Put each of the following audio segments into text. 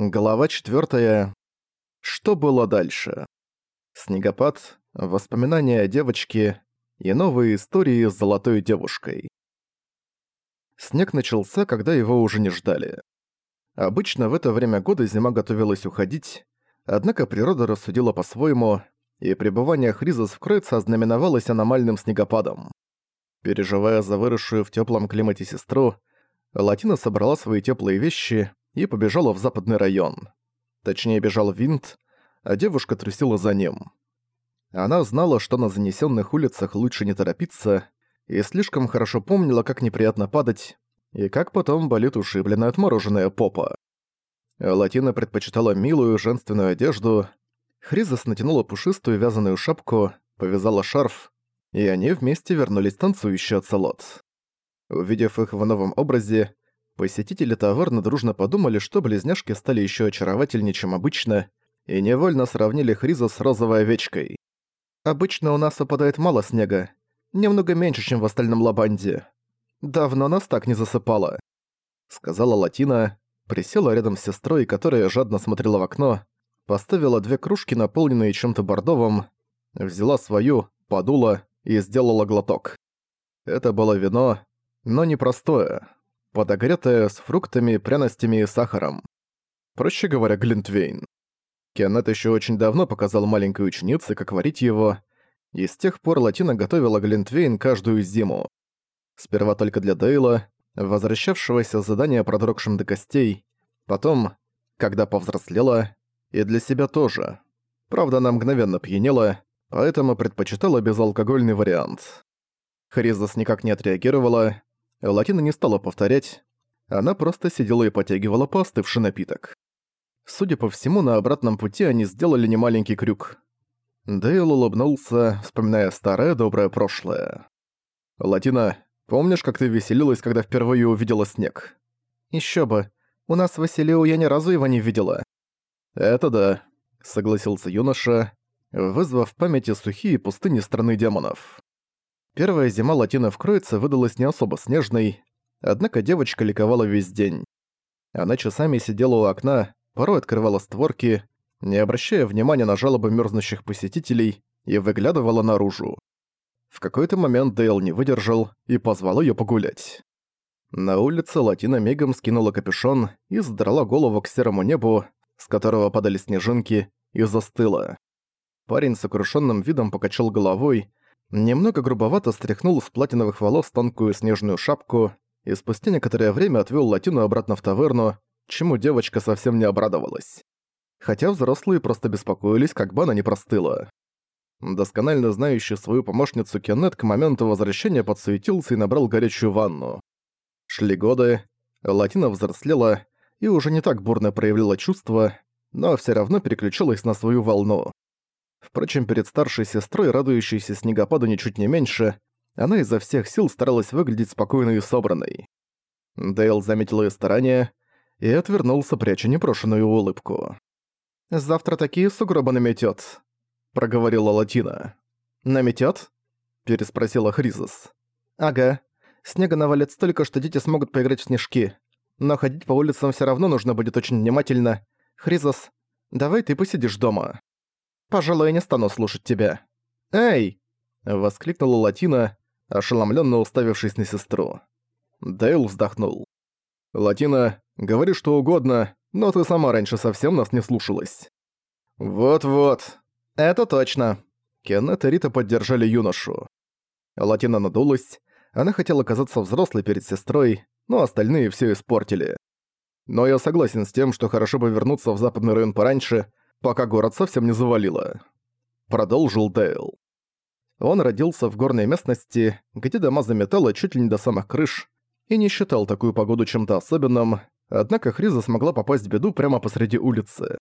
Глава 4. Что было дальше? Снегопад, воспоминания о девочке и новые истории с золотой девушкой. Снег начался, когда его уже не ждали. Обычно в это время года зима готовилась уходить, однако природа рассудила по-своему, и пребывание Хризос в Кройце ознаменовалось аномальным снегопадом. Переживая за выросшую в теплом климате сестру, Латина собрала свои теплые вещи и побежала в западный район. Точнее, бежал Винт, а девушка трусила за ним. Она знала, что на занесенных улицах лучше не торопиться, и слишком хорошо помнила, как неприятно падать, и как потом болит ушибленная отмороженная попа. Латина предпочитала милую женственную одежду, Хризас натянула пушистую вязаную шапку, повязала шарф, и они вместе вернулись танцующий оцелот. Увидев их в новом образе, Посетители таверны дружно подумали, что близняшки стали еще очаровательнее, чем обычно, и невольно сравнили Хриза с розовой овечкой. «Обычно у нас выпадает мало снега, немного меньше, чем в остальном Лабанде. Давно нас так не засыпало», — сказала Латина, присела рядом с сестрой, которая жадно смотрела в окно, поставила две кружки, наполненные чем-то бордовым, взяла свою, подула и сделала глоток. Это было вино, но непростое подогретое с фруктами, пряностями и сахаром. Проще говоря, глинтвейн. Кеннет еще очень давно показал маленькой ученице, как варить его, и с тех пор Латина готовила глинтвейн каждую зиму. Сперва только для Дейла, возвращавшегося с задания продрогшим до костей, потом, когда повзрослела, и для себя тоже. Правда, она мгновенно пьянела, поэтому предпочитала безалкогольный вариант. Хризас никак не отреагировала, Латина не стала повторять, она просто сидела и потягивала поостывший напиток. Судя по всему, на обратном пути они сделали немаленький крюк. Дейл улыбнулся, вспоминая старое доброе прошлое. «Латина, помнишь, как ты веселилась, когда впервые увидела снег?» «Ещё бы. У нас в Василио я ни разу его не видела». «Это да», — согласился юноша, вызвав в памяти сухие пустыни страны демонов. Первая зима Латина в Кроице выдалась не особо снежной, однако девочка ликовала весь день. Она часами сидела у окна, порой открывала створки, не обращая внимания на жалобы мерзнущих посетителей, и выглядывала наружу. В какой-то момент Дейл не выдержал и позвал её погулять. На улице Латина мигом скинула капюшон и задрала голову к серому небу, с которого падали снежинки, и застыла. Парень с сокрушенным видом покачал головой, Немного грубовато стряхнул с платиновых волос тонкую снежную шапку и спустя некоторое время отвёл Латину обратно в таверну, чему девочка совсем не обрадовалась. Хотя взрослые просто беспокоились, как бы она не простыла. Досконально знающий свою помощницу Кеннет к моменту возвращения подсуетился и набрал горячую ванну. Шли годы, Латина взрослела и уже не так бурно проявляла чувства, но всё равно переключилась на свою волну. Впрочем, перед старшей сестрой, радующейся снегопаду ничуть не меньше, она изо всех сил старалась выглядеть спокойной и собранной. Дейл заметил её старания и отвернулся, пряча непрошенную улыбку. «Завтра такие сугробы наметёт», — проговорила Латина. «Наметёт?» — переспросила Хризис. «Ага. Снега навалит столько, что дети смогут поиграть в снежки. Но ходить по улицам всё равно нужно будет очень внимательно. Хризис, давай ты посидишь дома». Пожалуй, не стану слушать тебя. Эй!» — воскликнула Латина, ошеломленно уставившись на сестру. Дейл вздохнул. «Латина, говори что угодно, но ты сама раньше совсем нас не слушалась». «Вот-вот. Это точно». Кеннет и Рита поддержали юношу. Латина надулась. Она хотела казаться взрослой перед сестрой, но остальные все испортили. Но я согласен с тем, что хорошо бы вернуться в западный район пораньше, пока город совсем не завалило. Продолжил Дейл. Он родился в горной местности, где дома заметало чуть ли не до самых крыш, и не считал такую погоду чем-то особенным, однако Хриза смогла попасть в беду прямо посреди улицы.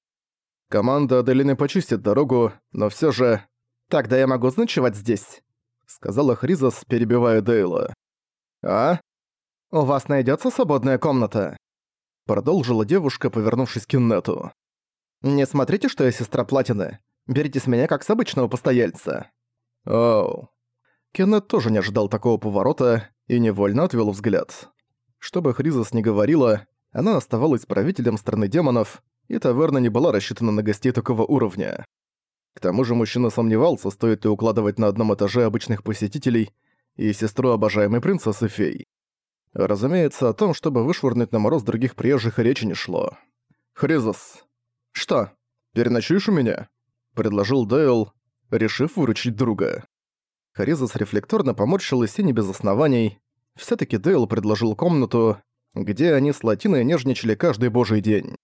Команда Аделины почистит дорогу, но все же... «Тогда я могу ночевать здесь», — сказала Хризас, перебивая Дейла. «А? У вас найдется свободная комната?» Продолжила девушка, повернувшись к Киннету. Не смотрите, что я сестра Платины. Берите с меня как с обычного постояльца». «Оу». Кеннет тоже не ожидал такого поворота и невольно отвел взгляд. Что бы Хризас ни говорила, она оставалась правителем страны демонов, и таверна не была рассчитана на гостей такого уровня. К тому же мужчина сомневался, стоит ли укладывать на одном этаже обычных посетителей и сестру обожаемой принцессы фей. Разумеется, о том, чтобы вышвырнуть на мороз других приезжих, речи не шло. «Хризос!» «Что, переночуешь у меня?» — предложил Дейл, решив выручить друга. Харизос рефлекторно поморщилась и не без оснований. все таки Дейл предложил комнату, где они с Латиной нежничали каждый божий день.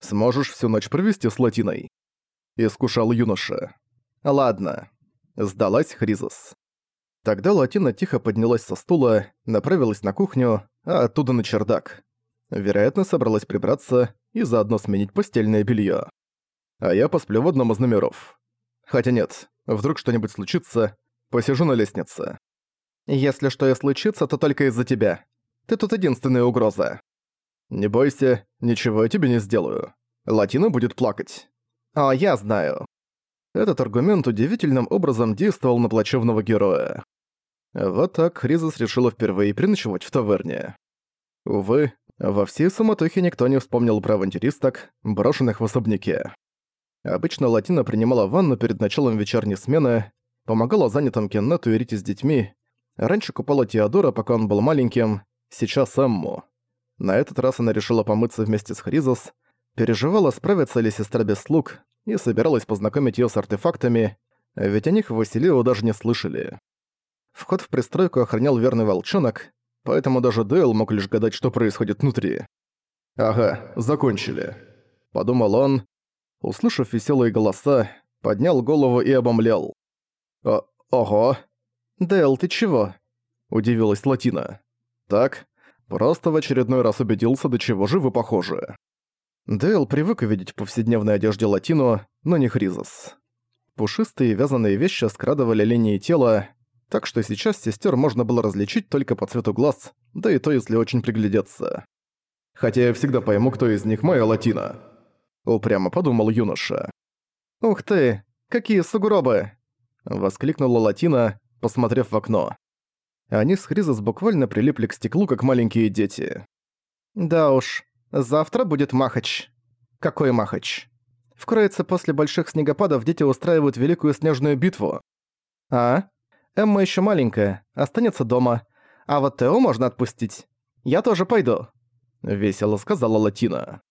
«Сможешь всю ночь провести с Латиной?» — искушал юноша. «Ладно», — сдалась Хризос. Тогда Латина тихо поднялась со стула, направилась на кухню, а оттуда на чердак. Вероятно, собралась прибраться и заодно сменить постельное белье. А я посплю в одном из номеров. Хотя нет, вдруг что-нибудь случится, посижу на лестнице. Если что и случится, то только из-за тебя. Ты тут единственная угроза. Не бойся, ничего я тебе не сделаю. Латина будет плакать. О, я знаю. Этот аргумент удивительным образом действовал на плачевного героя. Вот так Хризис решила впервые переночевать в таверне. Увы, во всей суматохе никто не вспомнил про авантюристок, брошенных в особняке. Обычно Латина принимала ванну перед началом вечерней смены, помогала занятым Кеннету и Рите с детьми, раньше купала Теодора, пока он был маленьким, сейчас Эмму. На этот раз она решила помыться вместе с Хризос, переживала, справится ли сестра без слуг, и собиралась познакомить её с артефактами, ведь о них Василио даже не слышали. Вход в пристройку охранял верный волчонок, поэтому даже Дейл мог лишь гадать, что происходит внутри. «Ага, закончили», — подумал он. Услышав веселые голоса, поднял голову и обомлял. «О ого!» «Дейл, ты чего?» — удивилась Латина. «Так, просто в очередной раз убедился, до чего же вы похожи». Дейл привык видеть в повседневной одежде Латину, но не Хризос. Пушистые вязаные вещи скрадывали линии тела, так что сейчас сестер можно было различить только по цвету глаз, да и то, если очень приглядеться. Хотя я всегда пойму, кто из них моя латина. Упрямо подумал юноша. «Ух ты, какие сугробы!» Воскликнула латина, посмотрев в окно. Они с Хризос буквально прилипли к стеклу, как маленькие дети. «Да уж, завтра будет Махач». «Какой Махач?» «Вкроется после больших снегопадов дети устраивают великую снежную битву». «А?» Эмма еще маленькая, останется дома. А вот Тео можно отпустить. Я тоже пойду», — весело сказала Латина.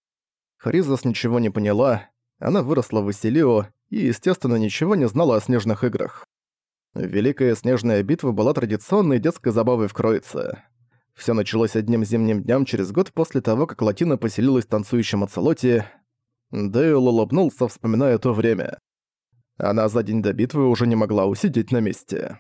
Хризос ничего не поняла. Она выросла в Василио и, естественно, ничего не знала о снежных играх. Великая снежная битва была традиционной детской забавой в Кроице. Все началось одним зимним днем через год после того, как Латина поселилась в танцующем оцелоте. Дейл улыбнулся, вспоминая то время. Она за день до битвы уже не могла усидеть на месте.